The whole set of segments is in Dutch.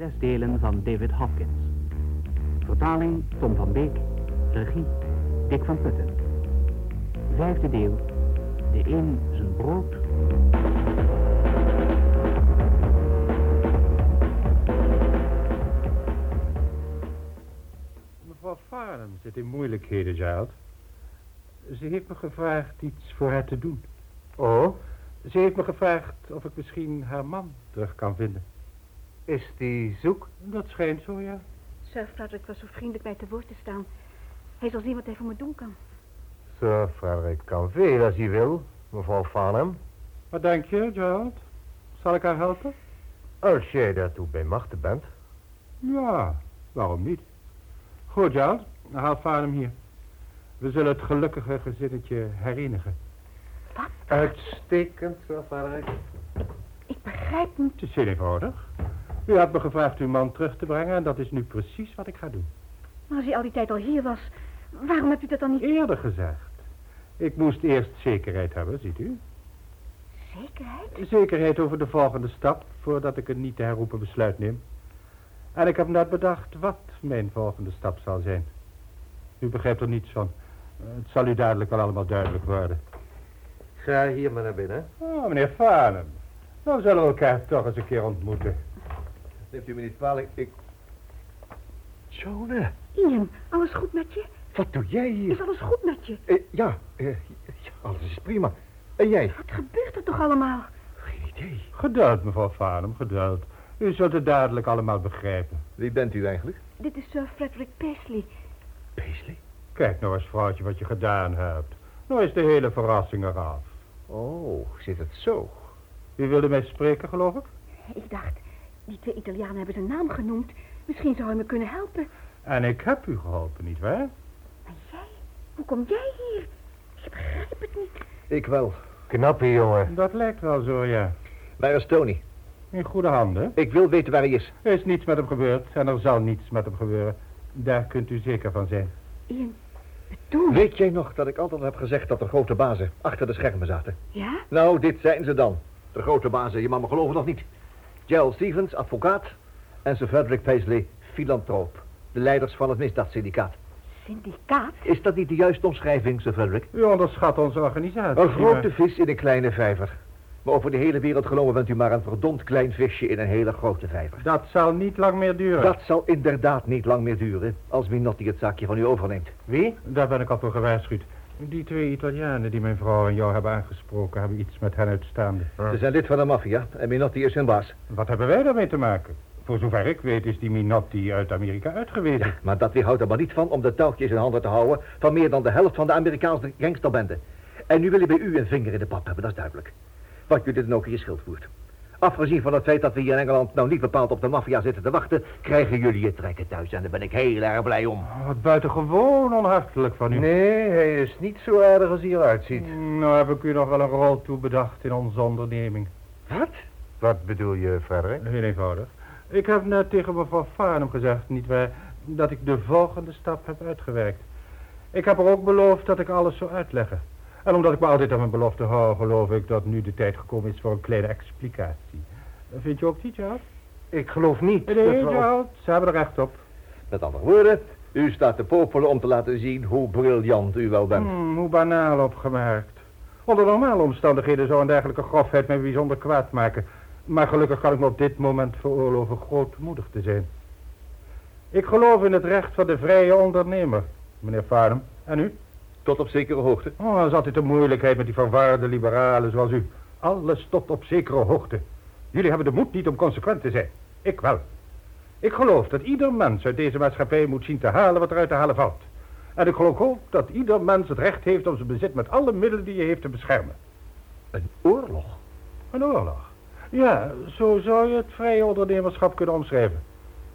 Zes delen van David Hopkins. Vertaling Tom van Beek. Regie Dick van Putten. Vijfde deel. De een zijn brood. Mevrouw Farnham zit in moeilijkheden, Giles. Ze heeft me gevraagd iets voor haar te doen. Oh, Ze heeft me gevraagd of ik misschien haar man terug kan vinden. Is die zoek? Dat schijnt zo, ja. Sir Frederick was zo vriendelijk mij te woord te staan. Hij zal zien wat hij voor me doen kan. Sir Frederick kan veel als hij wil, mevrouw Farnham. Wat denk je, Giles? Zal ik haar helpen? Als jij daartoe bij machten bent. Ja, waarom niet? Goed, Giles. Haal Farnham hier. We zullen het gelukkige gezinnetje herenigen. Wat? Uitstekend, Sir Frederick. Ik begrijp niet. Het is heel eenvoudig. U had me gevraagd uw man terug te brengen en dat is nu precies wat ik ga doen. Maar als hij al die tijd al hier was, waarom hebt u dat dan niet... Eerder gezegd. Ik moest eerst zekerheid hebben, ziet u. Zekerheid? Zekerheid over de volgende stap, voordat ik een niet te herroepen besluit neem. En ik heb net bedacht wat mijn volgende stap zal zijn. U begrijpt er niets van. Het zal u dadelijk wel allemaal duidelijk worden. Ga hier maar naar binnen. Oh, meneer Farnham. Dan zullen we elkaar toch eens een keer ontmoeten. Neemt u me niet kwalijk, ik... Jonah, Ian, alles goed met je? wat doe jij hier? Is alles goed met je? Eh, ja, eh, ja, alles is prima. En jij? Wat gebeurt er toch allemaal? Geen idee. Geduld, mevrouw Farnham, geduld. U zult het dadelijk allemaal begrijpen. Wie bent u eigenlijk? Dit is Sir Frederick Paisley. Paisley. Kijk nou eens, vrouwtje, wat je gedaan hebt. Nou is de hele verrassing eraf. Oh, zit het zo? U wilde mij spreken, geloof ik? Ik dacht, die twee Italianen hebben zijn naam genoemd. Misschien zou hij me kunnen helpen. En ik heb u geholpen, nietwaar? Maar jij? Hoe kom jij hier? Ik begrijp het niet. Ik wel. Knappe jongen. Dat lijkt wel zo, ja. Waar is Tony? In goede handen. Ik wil weten waar hij is. Er is niets met hem gebeurd en er zal niets met hem gebeuren. Daar kunt u zeker van zijn. Ian, bedoel Weet jij nog dat ik altijd heb gezegd dat de grote bazen achter de schermen zaten? Ja? Nou, dit zijn ze dan. De grote bazen, je mag me geloven of niet. Gerald Stevens, advocaat. En Sir Frederick Paisley, filantroop. De leiders van het misdaadsyndicaat. Syndicaat? Is dat niet de juiste omschrijving, Sir Frederick? U onderschat onze organisatie. Een grote vis in een kleine vijver. Maar over de hele wereld genomen bent u maar een verdomd klein visje in een hele grote vijver. Dat zal niet lang meer duren. Dat zal inderdaad niet lang meer duren als Minotti het zaakje van u overneemt. Wie? Daar ben ik al voor gewaarschuwd. Die twee Italianen die mijn vrouw en jou hebben aangesproken... hebben iets met hen uitstaande. Ze zijn lid van de maffia en Minotti is hun baas. Wat hebben wij daarmee te maken? Voor zover ik weet is die Minotti uit Amerika uitgewezen. Ja, maar dat weerhoudt er maar niet van om de touwtjes in handen te houden van meer dan de helft van de Amerikaanse gangsterbende. En nu wil hij bij u een vinger in de pap hebben, dat is duidelijk. Wat jullie dan ook in je schild voert. Afgezien van het feit dat we hier in Engeland nou niet bepaald op de maffia zitten te wachten, krijgen jullie je trekken thuis en daar ben ik heel erg blij om. Oh, wat buitengewoon onhartelijk van u. Nee, hij is niet zo aardig als hij eruit ziet. Nou heb ik u nog wel een rol toe bedacht in onze onderneming. Wat? Wat bedoel je, Frederik? Heel eenvoudig. Ik heb net tegen mevrouw Farnham gezegd, nietwaar, dat ik de volgende stap heb uitgewerkt. Ik heb er ook beloofd dat ik alles zou uitleggen. En omdat ik me altijd aan mijn belofte hou, geloof ik dat nu de tijd gekomen is voor een kleine explicatie. Vind je ook niet, Charles? Ik geloof niet Nee. Charles, ze hebben er recht op. Met andere woorden, u staat te popelen om te laten zien hoe briljant u wel bent. Hmm, hoe banaal opgemerkt. Onder normale omstandigheden zou een dergelijke grofheid mij bijzonder kwaad maken. Maar gelukkig kan ik me op dit moment veroorloven grootmoedig te zijn. Ik geloof in het recht van de vrije ondernemer, meneer Farnham. En u? Tot op zekere hoogte. Oh, dat is altijd de moeilijkheid met die verwaarde liberalen zoals u. Alles tot op zekere hoogte. Jullie hebben de moed niet om consequent te zijn. Ik wel. Ik geloof dat ieder mens uit deze maatschappij moet zien te halen wat eruit te halen valt. En ik geloof ook dat ieder mens het recht heeft om zijn bezit met alle middelen die je heeft te beschermen. Een oorlog? Een oorlog. Ja, zo zou je het vrije ondernemerschap kunnen omschrijven.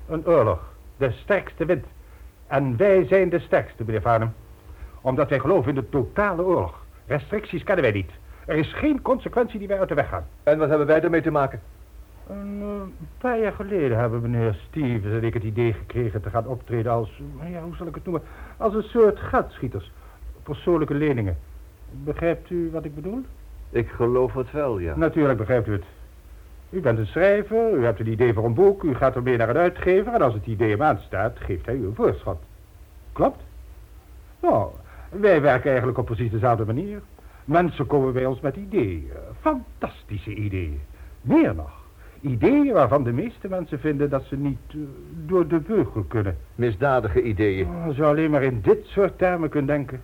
Een oorlog. De sterkste wint. En wij zijn de sterkste, meneer Farnham. Omdat wij geloven in de totale oorlog. Restricties kennen wij niet. Er is geen consequentie die wij uit de weg gaan. En wat hebben wij ermee te maken? Een eh, paar jaar geleden hebben meneer Stevens en ik het idee gekregen te gaan optreden als, nou ja, hoe zal ik het noemen, als een soort geldschieters. Persoonlijke leningen. Begrijpt u wat ik bedoel? Ik geloof het wel, ja. Natuurlijk begrijpt u het. U bent een schrijver, u hebt een idee voor een boek, u gaat ermee naar een uitgever... en als het idee hem aanstaat, geeft hij u een voorschot. Klopt? Nou, wij werken eigenlijk op precies dezelfde manier. Mensen komen bij ons met ideeën, fantastische ideeën. Meer nog, ideeën waarvan de meeste mensen vinden dat ze niet eh, door de beugel kunnen. Misdadige ideeën. Oh, Als je alleen maar in dit soort termen kunt denken.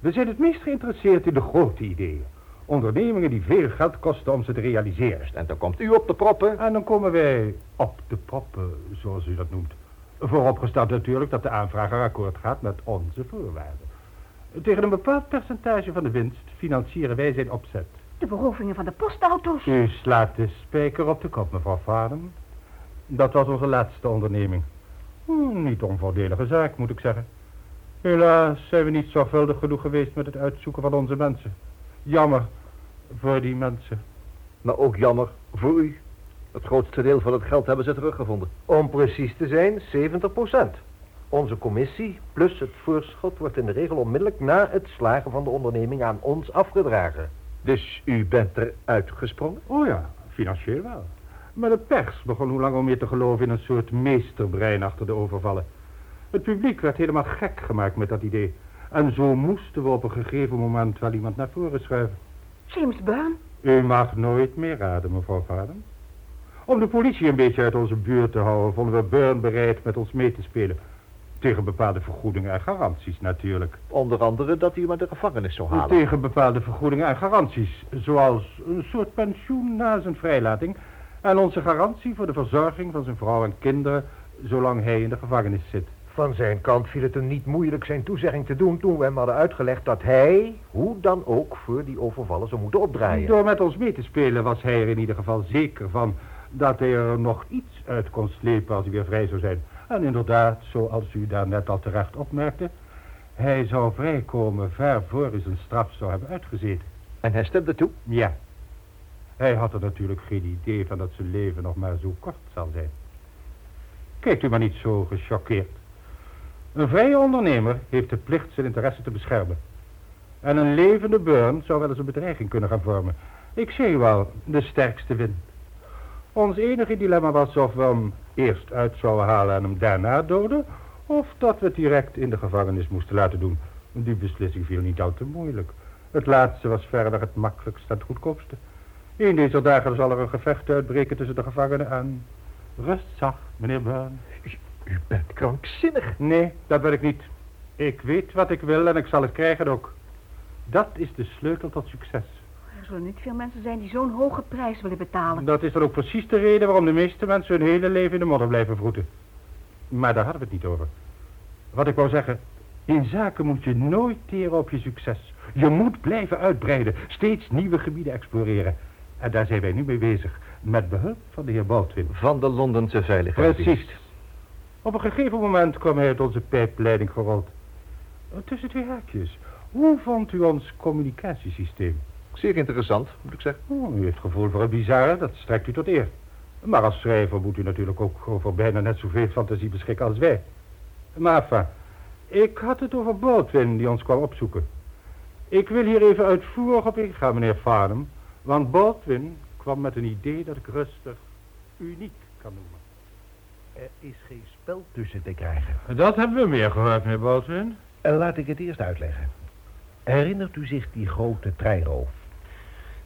We zijn het meest geïnteresseerd in de grote ideeën. Ondernemingen die veel geld kosten om ze te realiseren. En dan komt u op de proppen. En dan komen wij op de proppen, zoals u dat noemt. Vooropgesteld natuurlijk dat de aanvrager akkoord gaat met onze voorwaarden. Tegen een bepaald percentage van de winst financieren wij zijn opzet. De berovingen van de postauto's. U slaat de spijker op de kop, mevrouw Vaden. Dat was onze laatste onderneming. Hm, niet onvoordelige zaak, moet ik zeggen. Helaas zijn we niet zorgvuldig genoeg geweest met het uitzoeken van onze mensen. Jammer voor die mensen. Maar ook jammer voor u. Het grootste deel van het geld hebben ze teruggevonden. Om precies te zijn, 70 Onze commissie plus het voorschot wordt in de regel onmiddellijk na het slagen van de onderneming aan ons afgedragen. Dus u bent er uitgesprongen? Oh ja, financieel wel. Maar de pers begon hoe lang al meer te geloven in een soort meesterbrein achter de overvallen. Het publiek werd helemaal gek gemaakt met dat idee. En zo moesten we op een gegeven moment wel iemand naar voren schuiven. James Byrne. U mag nooit meer raden, mevrouw Vaden. Om de politie een beetje uit onze buurt te houden, vonden we Burn bereid met ons mee te spelen. Tegen bepaalde vergoedingen en garanties natuurlijk. Onder andere dat hem uit de gevangenis zou halen. Tegen bepaalde vergoedingen en garanties. Zoals een soort pensioen na zijn vrijlating. En onze garantie voor de verzorging van zijn vrouw en kinderen... zolang hij in de gevangenis zit. Van zijn kant viel het hem niet moeilijk zijn toezegging te doen toen we hem hadden uitgelegd dat hij, hoe dan ook, voor die overvallen zou moeten opdraaien. Door met ons mee te spelen was hij er in ieder geval zeker van... dat hij er nog iets uit kon slepen als hij weer vrij zou zijn. En inderdaad, zoals u daar net al terecht opmerkte... hij zou vrijkomen ver voor hij zijn straf zou hebben uitgezeten. En hij stemde toe? Ja. Hij had er natuurlijk geen idee van dat zijn leven nog maar zo kort zal zijn. Kijkt u maar niet zo gechoqueerd. Een vrije ondernemer heeft de plicht zijn interesse te beschermen. En een levende burn zou wel eens een bedreiging kunnen gaan vormen. Ik u al, de sterkste wint. Ons enige dilemma was of we hem eerst uit zouden halen en hem daarna doden... of dat we het direct in de gevangenis moesten laten doen. Die beslissing viel niet al te moeilijk. Het laatste was verder het makkelijkste en het goedkoopste. In deze dagen zal er een gevecht uitbreken tussen de gevangenen en... Rust zacht, meneer Burn. U bent krankzinnig. Nee, dat ben ik niet. Ik weet wat ik wil en ik zal het krijgen ook. Dat is de sleutel tot succes. Er zullen niet veel mensen zijn die zo'n hoge prijs willen betalen. Dat is dan ook precies de reden waarom de meeste mensen hun hele leven in de modder blijven vroeten. Maar daar hadden we het niet over. Wat ik wou zeggen, in zaken moet je nooit teren op je succes. Je moet blijven uitbreiden, steeds nieuwe gebieden exploreren. En daar zijn wij nu mee bezig, met behulp van de heer Baldwin. Van de Londense veiligheidsdienst. Precies. Op een gegeven moment kwam hij uit onze pijpleiding gerold. Tussen twee haakjes. Hoe vond u ons communicatiesysteem? Zeer interessant, moet ik zeggen. Oh, u heeft gevoel voor het bizarre, dat strekt u tot eer. Maar als schrijver moet u natuurlijk ook over bijna net zoveel fantasie beschikken als wij. Maar enfin, ik had het over Baldwin die ons kwam opzoeken. Ik wil hier even uitvoerig op ingaan, meneer Farnham. Want Baldwin kwam met een idee dat ik rustig uniek kan noemen. Er is geen spel tussen te krijgen. Dat hebben we meer gehoord, meneer Baldwin. En laat ik het eerst uitleggen. Herinnert u zich die grote treinroof?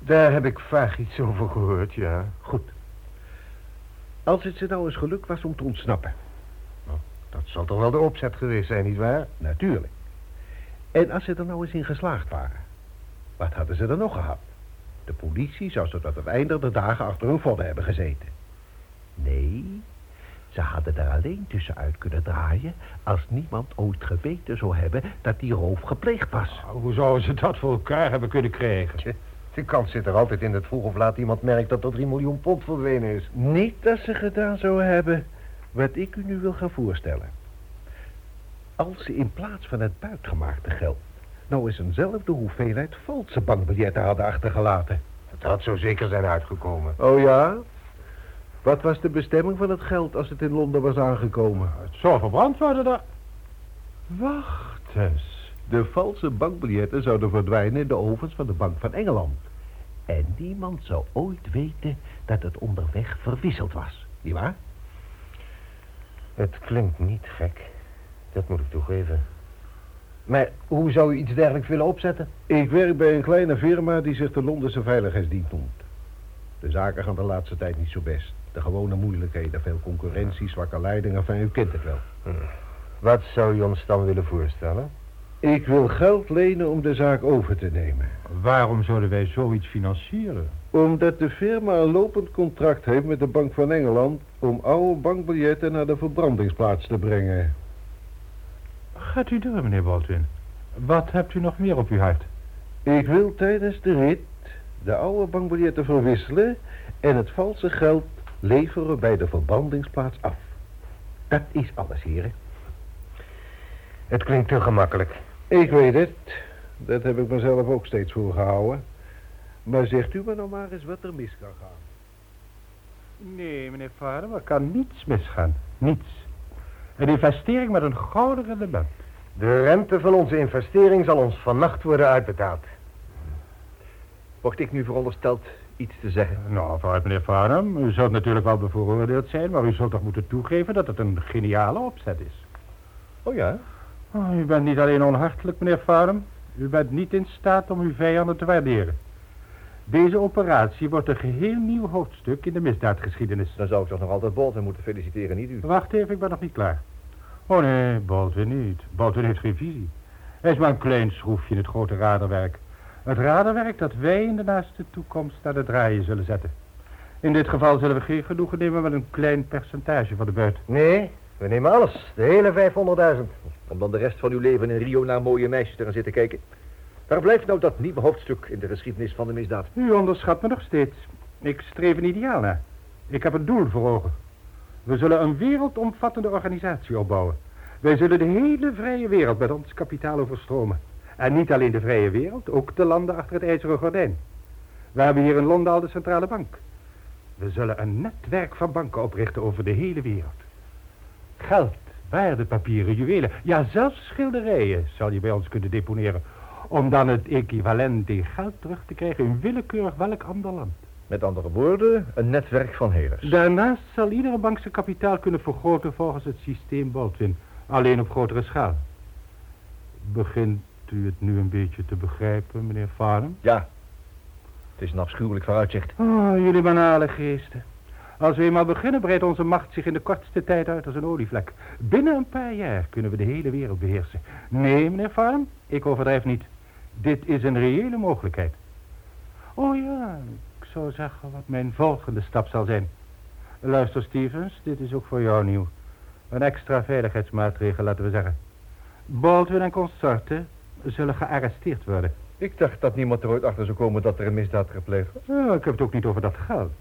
Daar heb ik vaag iets over gehoord, ja. Goed. Als het ze nou eens geluk was om te ontsnappen. Nou, dat zal toch wel de opzet geweest zijn, nietwaar? Natuurlijk. En als ze er nou eens in geslaagd waren, wat hadden ze dan nog gehad? De politie zou ze tot het einde der dagen achter hun vodden hebben gezeten. Nee, ze hadden er alleen tussenuit kunnen draaien... als niemand ooit geweten zou hebben dat die roof gepleegd was. Nou, hoe zouden ze dat voor elkaar hebben kunnen krijgen? Tje, de kans zit er altijd in dat vroeg of laat iemand merkt dat er 3 miljoen pond verdwenen is. Niet dat ze gedaan zou hebben wat ik u nu wil gaan voorstellen. Als ze in plaats van het buitgemaakte geld... nou eens eenzelfde hoeveelheid valse bankbiljetten hadden achtergelaten. Het had zo zeker zijn uitgekomen. Oh ja? Wat was de bestemming van het geld als het in Londen was aangekomen? Het zou verbrand worden daar. Wacht eens. De valse bankbiljetten zouden verdwijnen in de ovens van de Bank van Engeland. En niemand zou ooit weten dat het onderweg verwisseld was. Niet waar? Het klinkt niet gek. Dat moet ik toegeven. Maar hoe zou u iets dergelijks willen opzetten? Ik werk bij een kleine firma die zich de Londense Veiligheidsdienst noemt. De zaken gaan de laatste tijd niet zo best. De gewone moeilijkheden, veel concurrentie, zwakke leiding, enfin, u kent het wel. Hm. Wat zou u ons dan willen voorstellen? Ik wil geld lenen om de zaak over te nemen. Waarom zouden wij zoiets financieren? Omdat de firma een lopend contract heeft met de Bank van Engeland... om oude bankbiljetten naar de verbrandingsplaats te brengen. Gaat u door, meneer Baldwin. Wat hebt u nog meer op uw hart? Ik wil tijdens de rit de oude bankbiljetten verwisselen... en het valse geld leveren bij de verbrandingsplaats af. Dat is alles, heren. Het klinkt te gemakkelijk. Ik weet het. Dat heb ik mezelf ook steeds voorgehouden. Maar zegt u me nou maar eens wat er mis kan gaan. Nee, meneer Vader, er kan niets misgaan. Niets. Een investering met een gouden rendement. De rente van onze investering zal ons vannacht worden uitbetaald. Wordt ik nu verondersteld iets te zeggen? Nou, vooruit meneer Farnham. U zult natuurlijk wel bevooroordeeld zijn, maar u zult toch moeten toegeven dat het een geniale opzet is. Oh ja? Oh, u bent niet alleen onhartelijk, meneer Farnham. U bent niet in staat om uw vijanden te waarderen. Deze operatie wordt een geheel nieuw hoofdstuk in de misdaadgeschiedenis. Dan zou ik toch nog altijd Bolton moeten feliciteren, niet u? Wacht even, ik ben nog niet klaar. Oh nee, Baldwin niet. Baldwin heeft geen visie. Hij is maar een klein schroefje in het grote raderwerk. Het raderwerk dat wij in de naaste toekomst naar de draaien zullen zetten. In dit geval zullen we geen genoegen nemen met een klein percentage van de buit. Nee, we nemen alles. De hele 500.000. Om dan de rest van uw leven in Rio naar mooie meisjes te gaan zitten kijken. Waar blijft nou dat nieuwe hoofdstuk in de geschiedenis van de misdaad? U onderschat me nog steeds. Ik streef een ideaal na. Ik heb een doel voor ogen. We zullen een wereldomvattende organisatie opbouwen. Wij zullen de hele vrije wereld met ons kapitaal overstromen. En niet alleen de vrije wereld, ook de landen achter het ijzeren gordijn. We hebben hier in Londen al de centrale bank. We zullen een netwerk van banken oprichten over de hele wereld. Geld, waardepapieren, juwelen, ja zelfs schilderijen zal je bij ons kunnen deponeren. Om dan het equivalent in geld terug te krijgen in willekeurig welk ander land. Met andere woorden, een netwerk van helers. Daarnaast zal iedere bank zijn kapitaal kunnen vergroten volgens het systeem Baldwin. Alleen op grotere schaal. Begint u het nu een beetje te begrijpen, meneer Farnham? Ja. Het is een afschuwelijk vooruitzicht. Oh, jullie banale geesten. Als we eenmaal beginnen, breidt onze macht zich in de kortste tijd uit als een olievlek. Binnen een paar jaar kunnen we de hele wereld beheersen. Nee, meneer Farnham, ik overdrijf niet. Dit is een reële mogelijkheid. Oh ja, ik zou zeggen wat mijn volgende stap zal zijn. Luister, Stevens, dit is ook voor jou nieuw. Een extra veiligheidsmaatregel, laten we zeggen. Baldwin en consorten zullen gearresteerd worden. Ik dacht dat niemand er ooit achter zou komen dat er een misdaad gepleegd was. Ja, ik heb het ook niet over dat geld.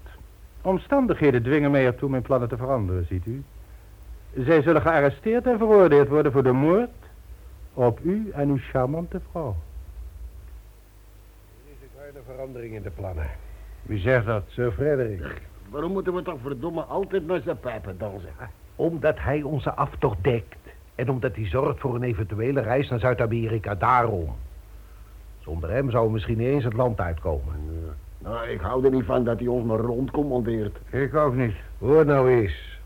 Omstandigheden dwingen mij ertoe mijn plannen te veranderen, ziet u. Zij zullen gearresteerd en veroordeeld worden voor de moord op u en uw charmante vrouw. Er is een kleine verandering in de plannen. Wie zegt dat? Sir Frederik. Waarom moeten we toch verdomme altijd naar zijn pijpen dansen? Omdat hij onze aftocht dekt. En omdat hij zorgt voor een eventuele reis naar Zuid-Amerika. Daarom. Zonder hem zouden we misschien niet eens het land uitkomen. Nou, ik hou er niet van dat hij ons maar rondcommandeert. Ik ook niet. Hoor nou eens.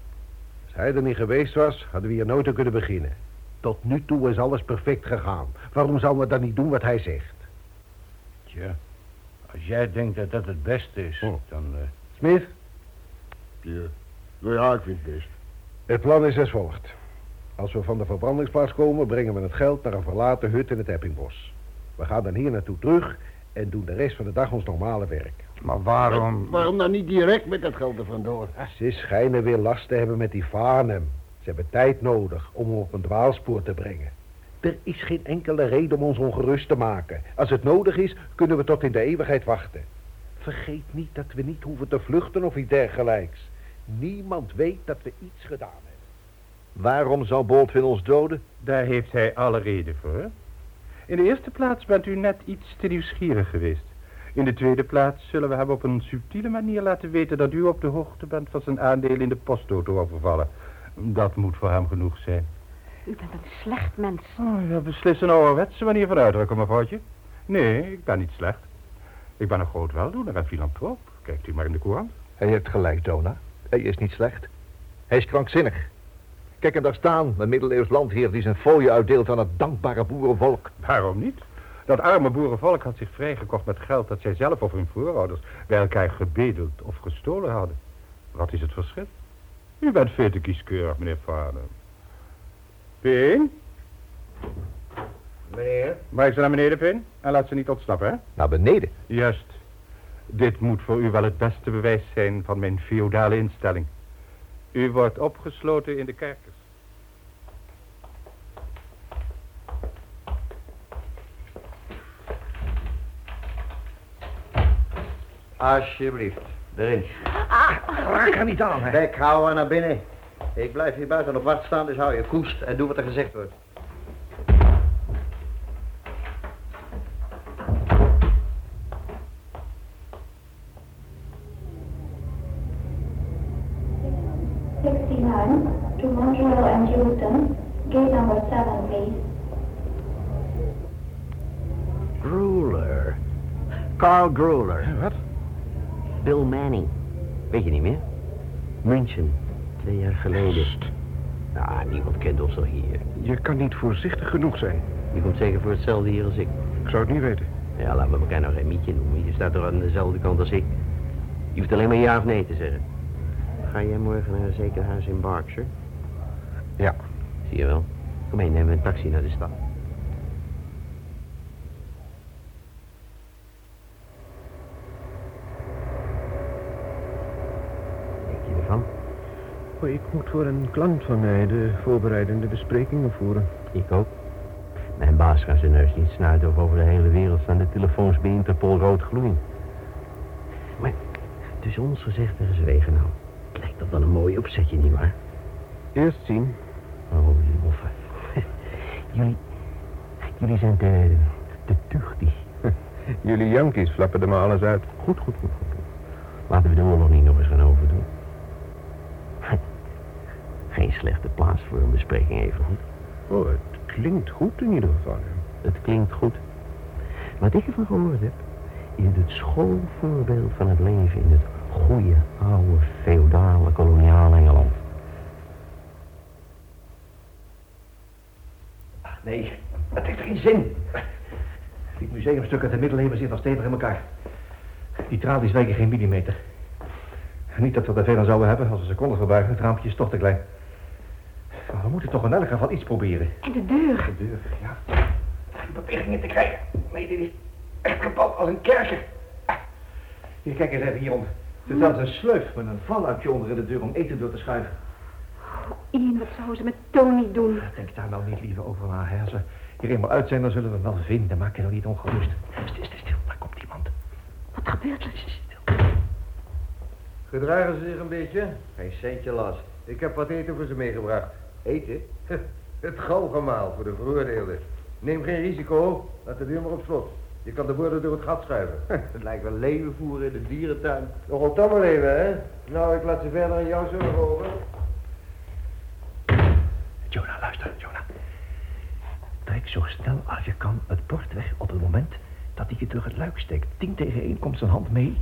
Als hij er niet geweest was, hadden we hier nooit aan kunnen beginnen. Tot nu toe is alles perfect gegaan. Waarom zouden we dan niet doen wat hij zegt? Tja, als jij denkt dat dat het beste is, Hm. dan... eh, Smith, Ja, nou ja, ik vind het best. het plan is als volgt. Als we van de verbrandingsplaats komen, brengen we het geld naar een verlaten hut in het Eppingbos. We gaan dan hier naartoe terug en doen de rest van de dag ons normale werk. Maar waarom... Waarom dan niet direct met dat geld er vandoor? Ze schijnen weer last te hebben met die Farnham. Ze hebben tijd nodig om hem op een dwaalspoor te brengen. Er is geen enkele reden om ons ongerust te maken. Als het nodig is, kunnen we tot in de eeuwigheid wachten. Vergeet niet dat we niet hoeven te vluchten of iets dergelijks. Niemand weet dat we iets gedaan hebben. Waarom zou Baldwin ons doden? Daar heeft hij alle reden voor. In de eerste plaats bent u net iets te nieuwsgierig geweest. In de tweede plaats zullen we hem op een subtiele manier laten weten dat u op de hoogte bent van zijn aandeel in de postauto overvallen. Dat moet voor hem genoeg zijn. U bent een slecht mens. Oh, ja, beslist een ouderwetse manier van uitdrukken, mevrouwtje. Nee, ik ben niet slecht. Ik ben een groot weldoener en filantroop. Kijkt u maar in de courant. Hij heeft gelijk, Jonah. Hij is niet slecht. Hij is krankzinnig. Kijk hem daar staan, een middeleeuws landheer die zijn fooien uitdeelt aan het dankbare boerenvolk. Waarom niet? Dat arme boerenvolk had zich vrijgekocht met geld dat zij zelf of hun voorouders bij elkaar gebedeld of gestolen hadden. Wat is het verschil? U bent veel te kieskeurig, meneer Vader. Pien? Meneer? Breng ze naar beneden, Pin. En laat ze niet ontsnappen, hè? Naar beneden. Juist. Dit moet voor u wel het beste bewijs zijn van mijn feodale instelling. U wordt opgesloten in de kerkers. Alsjeblieft, erin. Raak er niet aan, hè. Bek houden naar binnen. Ik blijf hier buiten op wacht staan, dus hou je koest en doe wat er gezegd wordt. Carl Grueler. Wat? Bill Manning. Weet je niet meer? München. Twee jaar geleden. Ah, niemand kent ons al hier. Je kan niet voorzichtig genoeg zijn. Je komt zeker voor hetzelfde hier als ik. Ik zou het niet weten. Ja, laten we elkaar nou geen mietje noemen. Je staat er aan dezelfde kant als ik. Je hoeft alleen maar ja of nee te zeggen. Ga jij morgen naar een zeker huis in Berkshire? Ja. Zie je wel. Kom mee, nemen we een taxi naar de stad. Wat denk je ervan? Oh, ik moet voor een klant van mij de voorbereidende besprekingen voeren. Ik ook. Mijn baas gaat zijn neus niet snuiten of over de hele wereld staan de telefoons bij Interpol rood gloeien. Maar tussen ons gezegd en gezwegen nou, lijkt dat wel een mooi opzetje, nietwaar? Eerst zien. Oh, die moffen. jullie, jullie zijn te, te tuchtig. Jullie Yankees flappen er maar alles uit. Goed, goed, goed, goed. Laten we de oorlog niet nog eens gaan overdoen. Geen slechte plaats voor een bespreking even goed. Oh, het klinkt goed in ieder geval. Het klinkt goed. Wat ik ervan gehoord heb, is het schoolvoorbeeld van het leven in het goede, oude, feodale, koloniale Engeland. Nee, het heeft geen zin. Die museumstukken uit de middeleeuwen zitten al stevig in elkaar. Die tralies wegen geen millimeter. Niet dat we er veel aan zouden hebben als we ze konden verbuigen. Het raampje is toch te klein. Maar we moeten toch in elk geval iets proberen. En de deur. De deur, ja. Die beperkingen te krijgen. Nee, dit is echt gebouwd als een kerker. Hier, kijk eens even hieronder. Er staat een sleuf met een valuitje onder in de deur om eten door te schuiven. Ian, wat zouden ze met Tony doen? Denk daar nou niet liever over na. Hè. Als we hier eenmaal uit zijn, dan zullen we hem wel vinden. Maak je nou niet ongerust. Stil, stil, stil. Daar komt iemand. Wat gebeurt er? Gedragen ze zich een beetje? Geen centje last. Ik heb wat eten voor ze meegebracht. Eten? Het galgemaal voor de veroordeelden. Neem geen risico, laat de deur maar op slot. Je kan de woorden door het gat schuiven. Het lijkt wel leven voeren in de dierentuin. Nogal tammel even, hè? Nou, ik laat ze verder aan jou zorgen over. Jonah, luister, Jonah. Trek zo snel als je kan het bord weg op het moment dat hij je terug het luik steekt. Tien tegen één komt zijn hand mee.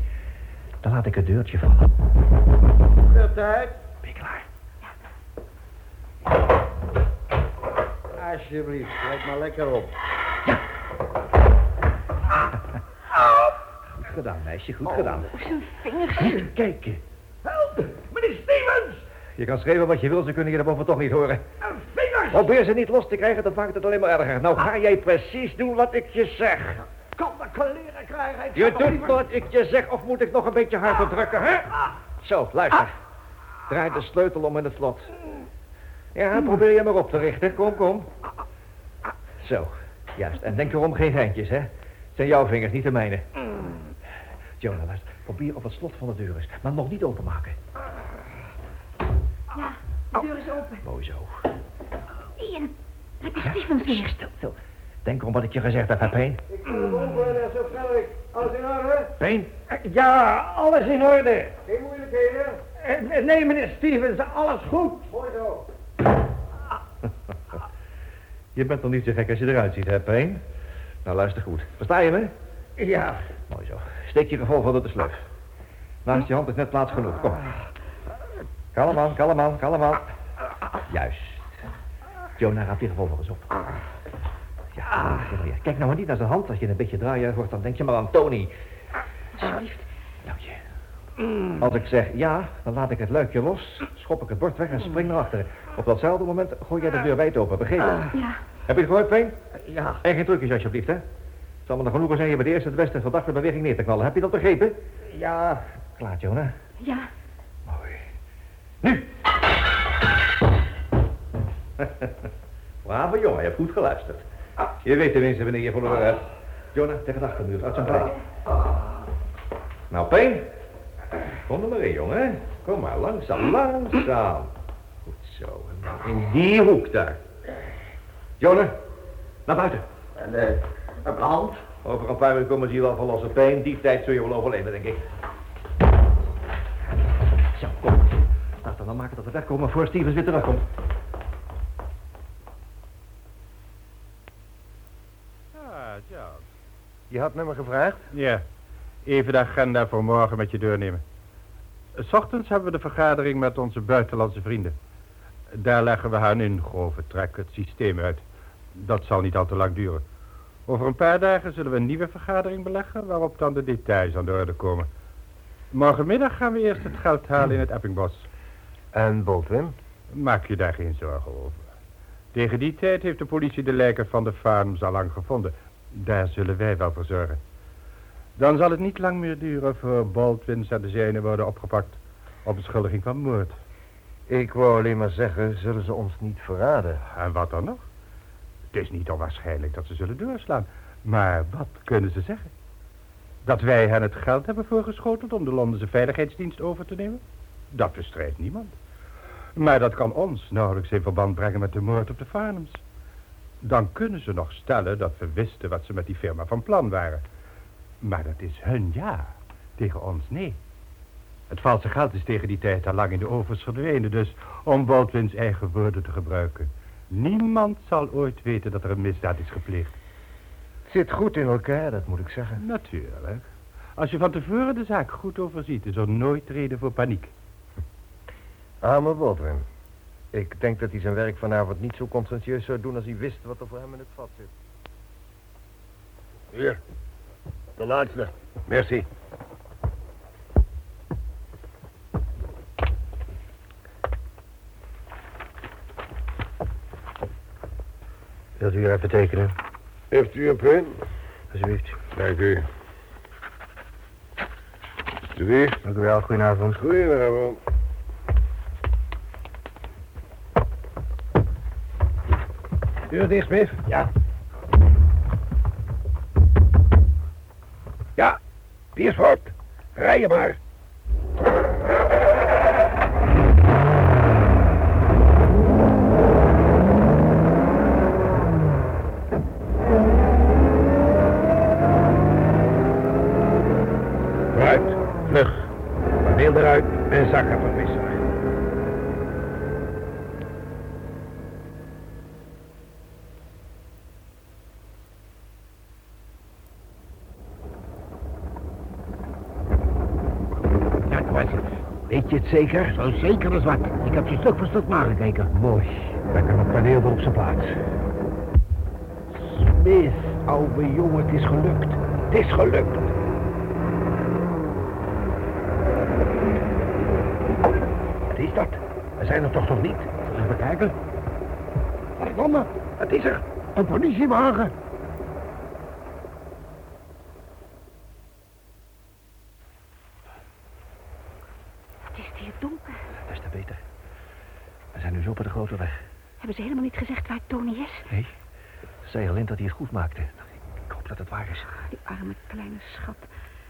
Dan laat ik het deurtje vallen. De tijd. Ben je klaar? Alsjeblieft, lijkt maar lekker op. Goed gedaan, meisje, goed gedaan. Op zijn vingers. Kijken. Help, meneer Stevens! Je kan schreeuwen wat je wil, ze kunnen je daarboven toch niet horen. Een vingers! Probeer ze niet los te krijgen, dan maakt het alleen maar erger. Nou ga jij precies doen wat ik je zeg. Kan de kleren krijgen. Je doet wat ik je zeg, of moet ik nog een beetje harder drukken, hè? Zo, luister. Draai de sleutel om in het slot. Ja, probeer je maar op te richten. Kom, kom. Zo, juist. En denk erom geen geintjes, hè? Het zijn jouw vingers, niet de mijne. Jonah, luister. Probeer of het slot van de deur is, maar nog niet openmaken. Ja, de deur is open. Mooi zo. Ian, heb je Stevens weer? Stil, stil. Denk erom wat ik je gezegd heb, hè, Peen? Ik kom er en zo snel ik. Alles in orde? Peen? Ja, alles in orde. Geen moeilijkheden? Nee, meneer Stevens, alles goed. Mooi zo. Je bent nog niet zo gek als je eruit ziet, hè, Peen? Nou, luister goed. Versta je me? Ja. Mooi zo. Steek je revolver onder de sleuf. Naast je hand is net plaats genoeg. Kom. Kalm aan, kalm aan, kalm aan. Juist. Jonah, raap die revolver eens op. Ja, kijk nou maar niet naar zijn hand. Als je een beetje draaien wordt, dan denk je maar aan Tony. Alsjeblieft. Nou, je. Als ik zeg ja, dan laat ik het luikje los, schop ik het bord weg en spring naar achteren. Op datzelfde moment gooi jij de deur wijd open, begrepen? Ja. Heb je het gehoord, Payne? Ja. En geen trucjes, alsjeblieft, hè? Het zal me nog genoegen zijn je bij de eerste de beste verdachte beweging neer te knallen. Heb je dat begrepen? Ja. Klaar, Jonah. Ja. Mooi. Nu! Brave jongen, je hebt goed geluisterd. Je weet tenminste wanneer je verloren hebt. Jonah, tegen de achtermuur, uit zijn plek. Nou, Payne. Kom er maar in, jongen. Kom maar, langzaam, langzaam. Goed zo. En dan in die hoek daar. Jonah, naar buiten. En eh, een brand. Over een paar uur komen ze hier wel van losse pijn. Die tijd zul je wel overleven, denk ik. Zo, kom. Laten we dan maken dat we wegkomen voor Stevens weer terugkomt. Ah, ja. Je had me gevraagd? Ja. Even de agenda voor morgen met je doornemen. S ochtends hebben we de vergadering met onze buitenlandse vrienden. Daar leggen we hun in grove trek het systeem uit. Dat zal niet al te lang duren. Over een paar dagen zullen we een nieuwe vergadering beleggen... waarop dan de details aan de orde komen. Morgenmiddag gaan we eerst het geld halen in het Eppingbos. En Baldwin? Maak je daar geen zorgen over. Tegen die tijd heeft de politie de lijken van de farms al lang gevonden. Daar zullen wij wel voor zorgen. Dan zal het niet lang meer duren voor Baldwins en de zijnen worden opgepakt... op beschuldiging van moord. Ik wou alleen maar zeggen, zullen ze ons niet verraden? En wat dan nog? Het is niet onwaarschijnlijk dat ze zullen doorslaan. Maar wat kunnen ze zeggen? Dat wij hen het geld hebben voorgeschoteld om de Londense veiligheidsdienst over te nemen? Dat bestrijdt niemand. Maar dat kan ons nauwelijks in verband brengen met de moord op de Farnhams. Dan kunnen ze nog stellen dat we wisten wat ze met die firma van plan waren. Maar dat is hun ja, tegen ons nee. Het valse geld is tegen die tijd al lang in de ovens verdwenen, dus om Baldwins eigen woorden te gebruiken. Niemand zal ooit weten dat er een misdaad is gepleegd. Het zit goed in elkaar, dat moet ik zeggen. Natuurlijk. Als je van tevoren de zaak goed overziet, is er nooit reden voor paniek. Arme Baldwin. Ik denk dat hij zijn werk vanavond niet zo conscientieus zou doen als hij wist wat er voor hem in het vat zit. Hier. De laatste. Merci. Wilt u er even tekenen? Heeft u een pen? Alsjeblieft. Dank u. Wie? Dank u wel. Goedenavond. Goedenavond. Deur dicht, Smith. Ja. Ja, die is voort. Rij je maar. Vooruit, vlug. Paneel eruit en zakken verwissen. Ja, kwijt. Weet je het zeker? Zo zeker als wat. Ik heb je stuk voor stuk nagekeken. Mooi. Dan kan het paneel weer op zijn plaats. Smith, ouwe jongen, het is gelukt. Het is gelukt. Wat is dat? We zijn er toch nog niet? Even kijken. Verdomme, het is er. Een politiewagen. Het is hier donker. Des te beter. We zijn nu zo op de grote weg. Hebben ze helemaal niet gezegd waar Tony is? Nee, ze zei alleen dat hij het goed maakte. Ik hoop dat het waar is. Die arme kleine schat.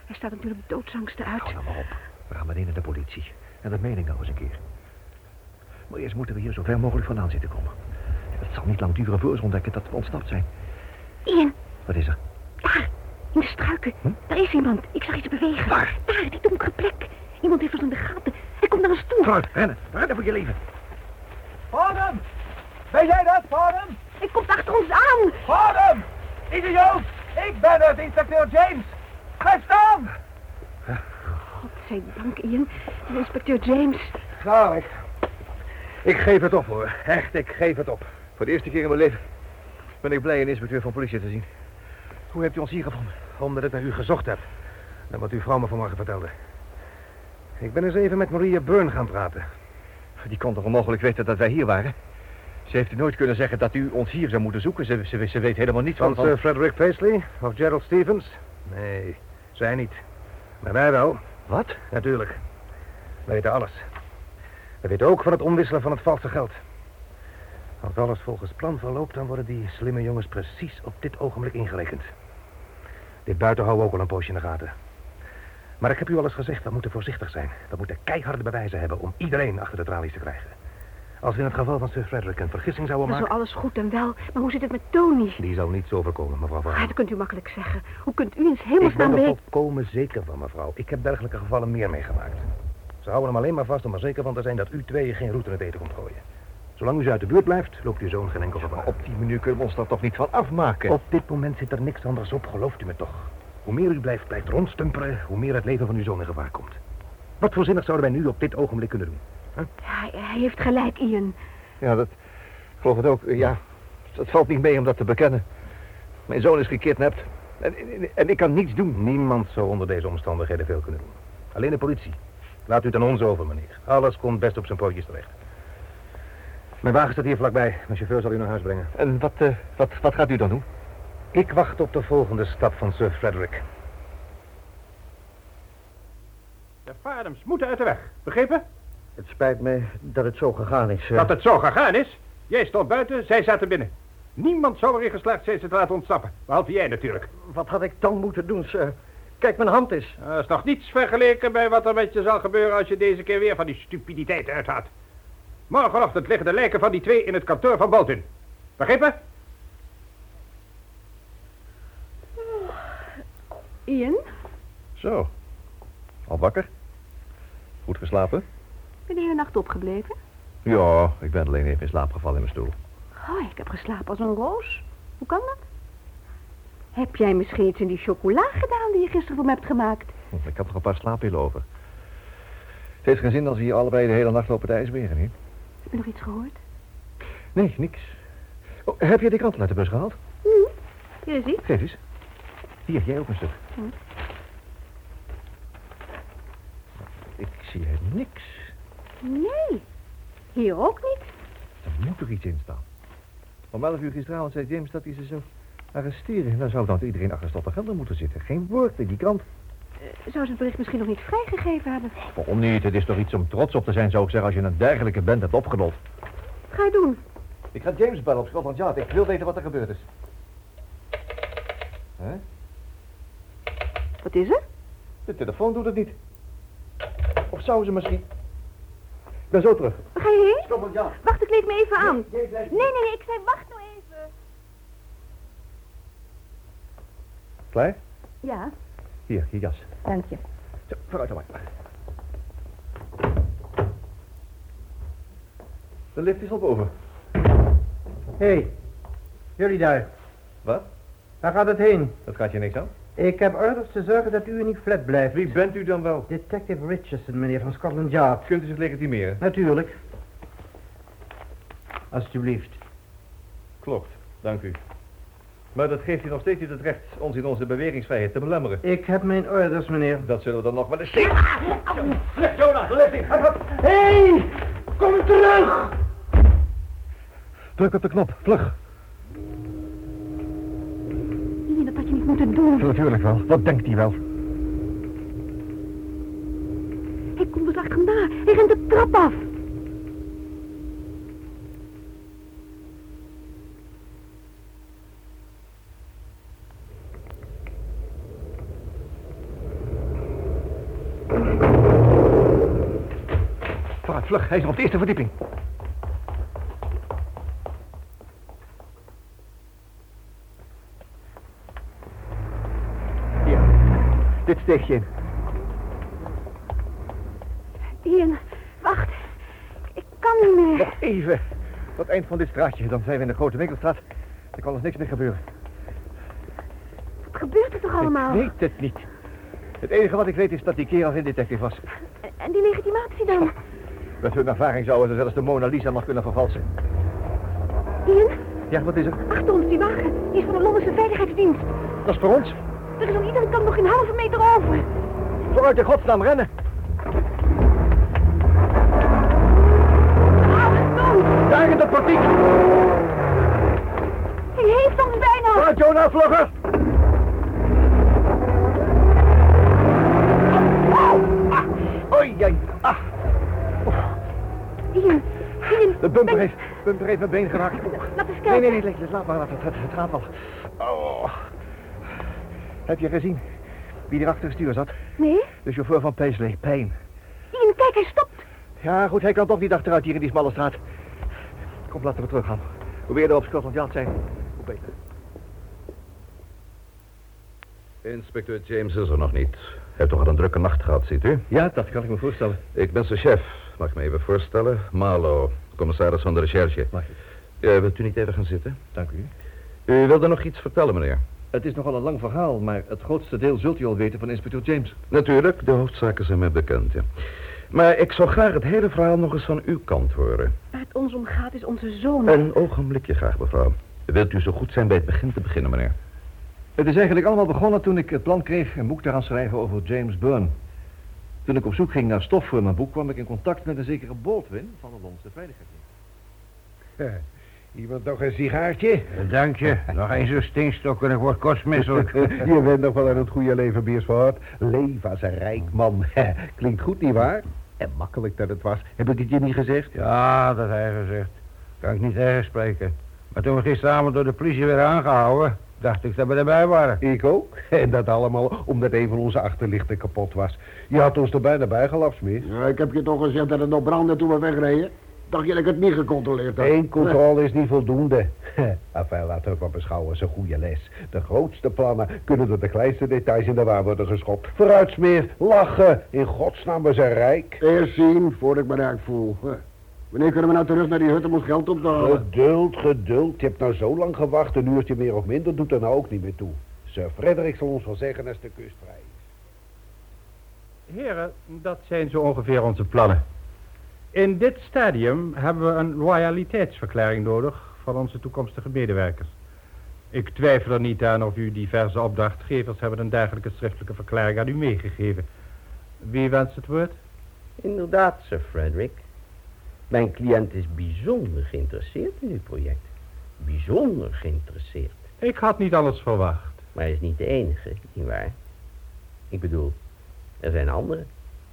Hij staat natuurlijk doodsangsten uit. Hou nou maar op. We gaan meteen naar de politie. En dat meen ik nou eens een keer. Maar eerst moeten we hier zo ver mogelijk vandaan zitten komen. Het zal niet lang duren voor ze ontdekken dat we ontsnapt zijn. Ian, Wat is er? daar, in de struiken. Daar is iemand. Ik zag iets bewegen. Waar? Daar, die donkere plek. Iemand heeft ons in de gaten. Hij komt naar ons toe. Vooruit, rennen. Rennen voor je leven. Farnham! Ben jij dat, Farnham? Hij komt achter ons aan. Farnham! Idioot! Ik ben het, inspecteur James. Blijf staan! Godzijdank, Ian. Inspecteur James. Klaar, ik. Ik geef het op, hoor. Echt, ik geef het op. Voor de eerste keer in mijn leven ben ik blij een inspecteur van politie te zien. Hoe hebt u ons hier gevonden? Omdat ik naar u gezocht heb. En wat uw vrouw me vanmorgen vertelde. Ik ben eens even met Maria Byrne gaan praten. Die kon toch onmogelijk weten dat wij hier waren? Ze heeft nooit kunnen zeggen dat u ons hier zou moeten zoeken. Ze, ze, ze weet helemaal niets van... Van Sir Frederick Paisley of Gerald Stevens? Nee, zij niet. Maar wij wel. Wat? Natuurlijk. We weten alles. We weten ook van het omwisselen van het valse geld. Als alles volgens plan verloopt, dan worden die slimme jongens precies op dit ogenblik ingerekend. Dit buiten houden we ook al een poosje in de gaten. Maar ik heb u al eens gezegd, we moeten voorzichtig zijn. We moeten keiharde bewijzen hebben om iedereen achter de tralies te krijgen. Als we in het geval van Sir Frederick een vergissing zouden is maken... wel alles goed en wel, maar hoe zit het met Tony? Die zal niets overkomen, mevrouw Van. Ah, dat kunt u makkelijk zeggen. Hoe kunt u eens Ik hemelsnaam ben er weten... volkomen zeker van, mevrouw. Ik heb dergelijke gevallen meer meegemaakt. Ze houden hem alleen maar vast om er zeker van te zijn dat u tweeën geen roet in het eten komt gooien. Zolang u ze uit de buurt blijft, loopt uw zoon geen enkel gevaar. Op die manier kunnen we ons daar toch niet van afmaken? Op dit moment zit er niks anders op, gelooft u me toch. Hoe meer u blijft, blijft rondstumperen, hoe meer het leven van uw zoon in gevaar komt. Wat voor zinnig zouden wij nu op dit ogenblik kunnen doen? Ja, hij heeft gelijk, Ian. Ja, dat... Ik geloof het ook. Ja, het valt niet mee om dat te bekennen. Mijn zoon is gekidnapt. En, en, en ik kan niets doen. Niemand zou onder deze omstandigheden veel kunnen doen. Alleen de politie. Laat u het aan ons over, meneer. Alles komt best op zijn pootjes terecht. Mijn wagen staat hier vlakbij. Mijn chauffeur zal u naar huis brengen. En wat, eh, wat, wat gaat u dan doen? Ik wacht op de volgende stap van Sir Frederick. De Fadams moeten uit de weg. Begrepen? Het spijt me dat het zo gegaan is. Dat het zo gegaan is? Jij stond buiten, zij zaten binnen. Niemand zou erin geslaagd zijn ze te laten ontsnappen. Behalve jij natuurlijk. Wat had ik dan moeten doen, sir? Kijk, mijn hand is... Dat is nog niets vergeleken bij wat er met je zal gebeuren als je deze keer weer van die stupiditeit uithaalt. Morgenochtend liggen de lijken van die twee in het kantoor van Bolton. Begrepen? Ian, Zo. Al wakker? Goed geslapen? Ben je de hele nacht opgebleven? Ja, ik ben alleen even in slaap gevallen in mijn stoel. Oh, ik heb geslapen als een roos. Hoe kan dat? Heb jij misschien iets in die chocola gedaan die je gisteren voor me hebt gemaakt? Ik had nog een paar slaappillen over. Het heeft geen zin als we hier allebei de hele nacht lopen te ijsberen, niet? Heb je nog iets gehoord? Nee, niks. Oh, heb je die kranten uit de bus gehaald? Hier is. Geef eens. Hier, jij ook een stuk. Hm. Ik zie er niks. Nee, hier ook niet. Er moet er iets in staan. Om 11 uur gisteravond zei James dat hij ze zou arresteren. Dan zou dan iedereen achter slot grendel moeten zitten. Geen woord in die krant. Eh, Zou ze het bericht misschien nog niet vrijgegeven hebben? Waarom niet? Het is toch iets om trots op te zijn, zou ik zeggen, als je een dergelijke band hebt opgelost. Wat ga je doen? Ik ga James bellen op Scotland Yard. Ik wil weten wat er gebeurd is. Hè? Wat is er? De telefoon doet het niet. Of zou ze misschien... Ik ben zo terug. Ga je heen? Yard. Wacht, ik kleed me even aan. Nee, nee, nee, ik zei wacht nou even. Klaar? Ja, Hier, je jas. dank je. Zo, vooruit dan maar. De lift is al boven. Hé, hey, jullie daar. Wat? Waar gaat het heen? Dat gaat je niks aan. Ik heb orders te zorgen dat u die flat blijft. Wie bent u dan wel? Detective Richardson, meneer van Scotland Yard. Kunt u zich legitimeren? Natuurlijk. Alsjeblieft. Klopt, dank u. Maar dat geeft u nog steeds niet het recht ons in onze bewegingsvrijheid te belemmeren. Ik heb mijn orders, meneer. Dat zullen we dan nog wel eens zien. Vlucht, Jonas, de. Hé, hey, kom terug! Druk op de knop, vlug. Ian, dat niet moeten doen. Natuurlijk wel. Wat denkt hij wel? Hij komt ons achterna. Hij rent de trap af. Vooruit, vlug. Hij is op de eerste verdieping. In. Ian, wacht. Ik kan niet meer. Nog even. Tot eind van dit straatje. Dan zijn we in de grote winkelstraat. Er kan ons niks meer gebeuren. Wat gebeurt er toch allemaal? Ik weet het niet. Het enige wat ik weet is dat die kerel geen detective was. En- die legitimatie dan? Met hun ervaring zouden ze zelfs de Mona Lisa nog kunnen vervalsen. Ian, Ja, wat is er? achter ons die wagen. Die is van de Londense Veiligheidsdienst. Dat is voor ons. Er is aan iedere kant nog een halve meter over. Vooruit de godsnaam rennen. Daar in het portiek. Hij heeft ons bijna. Vooruit, Jonah, vlugger. Oei, jai. Ah, Ian, Ian. de bumper ben- heeft, bumper heeft mijn been geraakt. Laat eens kijken. nee, nee, nee, laat maar, laat het, het, het gaat wel. Oh. Heb je gezien wie er achter het stuur zat? Nee? De chauffeur van Paisley, Payne. Ian, kijk, hij stopt. Ja, goed, hij kan toch niet achteruit hier in die smalle straat. Kom, laten we teruggaan. Hoe weer er op Scotland Yard zijn, hoe beter. Inspecteur James is er nog niet. Hij heeft toch al een drukke nacht gehad, ziet u? Ja, dat kan ik me voorstellen. Ik ben zijn chef. Mag ik me even voorstellen? Marlowe, commissaris van de recherche. Mag Eh, wilt u niet even gaan zitten? Dank u. U wilde nog iets vertellen, meneer? Het is nogal een lang verhaal, maar het grootste deel zult u al weten van inspecteur James. Natuurlijk, de hoofdzaken zijn mij bekend, ja. Maar ik zou graag het hele verhaal nog eens van uw kant horen. Waar het ons om gaat is onze zoon. Een ogenblikje graag, mevrouw. Wilt u zo goed zijn bij het begin te beginnen, meneer? Het is eigenlijk allemaal begonnen toen ik het plan kreeg een boek te gaan schrijven over James Byrne. Toen ik op zoek ging naar stof voor mijn boek, kwam ik in contact met een zekere Baldwin van de Londense Veiligheidsdienst. Iemand nog een sigaartje? Dank je. Nog eens een stinkstok en ik word kostmisselijk. je bent nog wel aan het goede leven, Beersvoort. Leef als een rijk man. Klinkt goed, nietwaar? En makkelijk dat het was. Heb ik het je niet gezegd? Ja, dat hij gezegd. Kan ik niet tegenspreken. Maar toen we gisteravond door de politie werden aangehouden, dacht ik dat we erbij waren. Ik ook. En dat allemaal omdat een van onze achterlichten kapot was. Je had ons er bijna bij gelapt, Smith. Ja, ik heb je toch gezegd dat het nog brandde toen we wegreden? Dacht je dat ik het niet gecontroleerd had? Eén controle is niet voldoende. Enfin, laten we het maar beschouwen als een goede les. De grootste plannen kunnen door de kleinste details in de waar worden geschopt. Vooruit, Smith. Lachen. In godsnaam, we zijn rijk. Eerst zien, voor ik me rijk voel. Wanneer kunnen we nou terug naar die hut om ons geld op te halen? Geduld, geduld. Je hebt nou zo lang gewacht. Een uurtje meer of minder doet er nou ook niet meer toe. Sir Frederik zal ons wel zeggen als de kust vrij is. Heren, dat zijn zo ongeveer onze plannen. In dit stadium hebben we een loyaliteitsverklaring nodig van onze toekomstige medewerkers. Ik twijfel er niet aan of u diverse opdrachtgevers hebben een dergelijke schriftelijke verklaring aan u meegegeven. Wie wenst het woord? Inderdaad, Sir Frederick. Mijn cliënt is bijzonder geïnteresseerd in dit project. Bijzonder geïnteresseerd. Ik had niet anders verwacht. Maar hij is niet de enige, nietwaar? Ik bedoel, er zijn anderen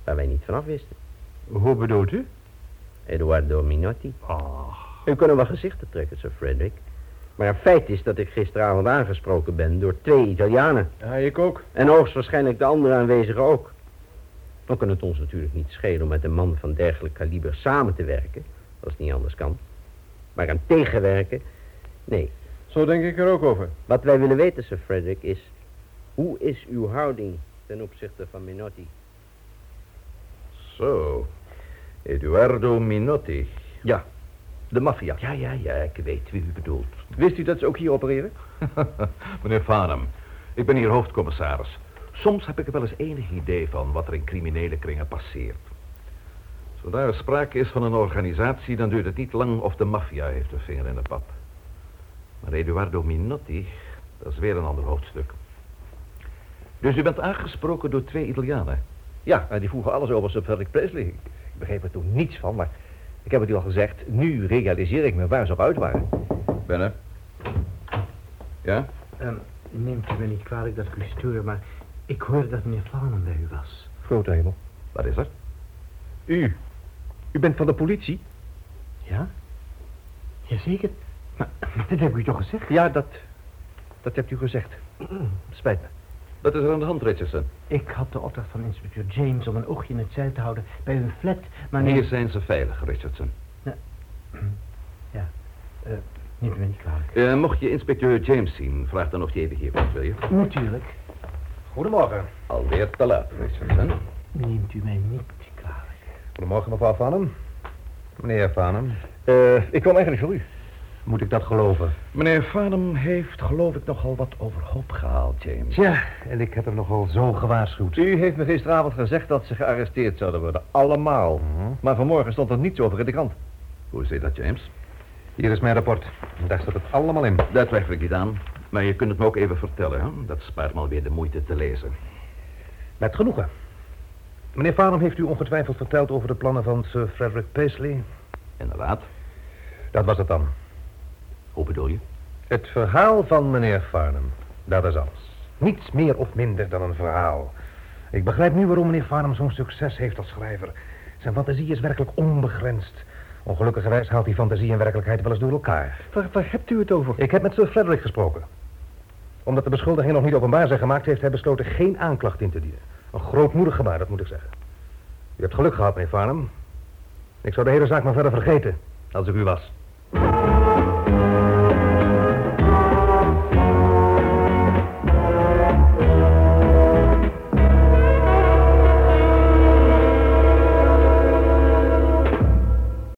waar wij niet vanaf wisten. Hoe bedoelt u? Eduardo Minotti. Ah, U kunt wel gezichten trekken, Sir Frederick. Maar een feit is dat ik gisteravond aangesproken ben door twee Italianen. ja, ik ook. En hoogstwaarschijnlijk de andere aanwezigen ook. Dan kan het ons natuurlijk niet schelen om met een man van dergelijk kaliber samen te werken, als het niet anders kan. Maar aan tegenwerken, nee. Zo denk ik er ook over. Wat wij willen weten, Sir Frederick, is... hoe is uw houding ten opzichte van Minotti? Zo. Eduardo Minotti. Ja, de maffia. Ja, ja, ja, ik weet wie u bedoelt. Wist u dat ze ook hier opereren? Meneer Farnham, ik ben hier hoofdcommissaris. Soms heb ik er wel eens enig idee van wat er in criminele kringen passeert. Zodra er sprake is van een organisatie, dan duurt het niet lang of de maffia heeft een vinger in de pap. Maar Eduardo Minotti, dat is weer een ander hoofdstuk. Dus u bent aangesproken door twee Italianen. Ja, en die vroegen alles over Sir Frederick Presley. Ik begreep er toen niets van, maar ik heb het u al gezegd. Nu realiseer ik me waar ze op uit waren. Binnen. Ja? Ehm, neemt u me niet kwalijk dat ik u stuur, maar ik hoorde dat meneer Farnham bij u was. Grote hemel. Wat is er? U? U bent van de politie? Ja? Jazeker. Maar, maar dat heb ik u toch gezegd? Ja, dat, dat hebt u gezegd. Spijt me. Wat is er aan de hand, Richardson? Ik had de opdracht van inspecteur James om een oogje in het zeil te houden bij hun flat, maar nee... Hier zijn ze veilig, Richardson. Ja, eh, neemt u me niet kwalijk. Eh, mocht je inspecteur James zien, vraag dan of je even hier komt, wil je? Natuurlijk. Goedemorgen. Alweer te laat, Richardson. Neemt u mij niet kwalijk. Goedemorgen, mevrouw Vannem. Meneer Vannem. Eh, ik kwam eigenlijk voor u. Moet ik dat geloven? Meneer Farnham heeft, geloof ik, nogal wat overhoop gehaald, James. Ja, en ik heb hem nogal zo gewaarschuwd. U heeft me gisteravond gezegd dat ze gearresteerd zouden worden. Allemaal. Maar vanmorgen stond er niets over in de krant. Hoe zit dat, James? Hier is mijn rapport. Daar staat het allemaal in. Daar twijfel ik niet aan. Maar je kunt het me ook even vertellen, hè? Dat spaart me alweer de moeite te lezen. Met genoegen. Meneer Farnham heeft u ongetwijfeld verteld over de plannen van Sir Frederick Paisley. Inderdaad. Dat was het dan. Hoe bedoel je? Het verhaal van meneer Farnham. Dat is alles. Niets meer of minder dan een verhaal. Ik begrijp nu waarom meneer Farnham zo'n succes heeft als schrijver. Zijn fantasie is werkelijk onbegrensd. Ongelukkigerwijs haalt die fantasie en werkelijkheid wel eens door elkaar. Waar, waar hebt u het over? Ik heb met Sir Frederick gesproken. Omdat de beschuldigingen nog niet openbaar zijn gemaakt... heeft hij besloten geen aanklacht in te dienen. Een grootmoedig gebaar, dat moet ik zeggen. U hebt geluk gehad, meneer Farnham. Ik zou de hele zaak maar verder vergeten, als ik u was.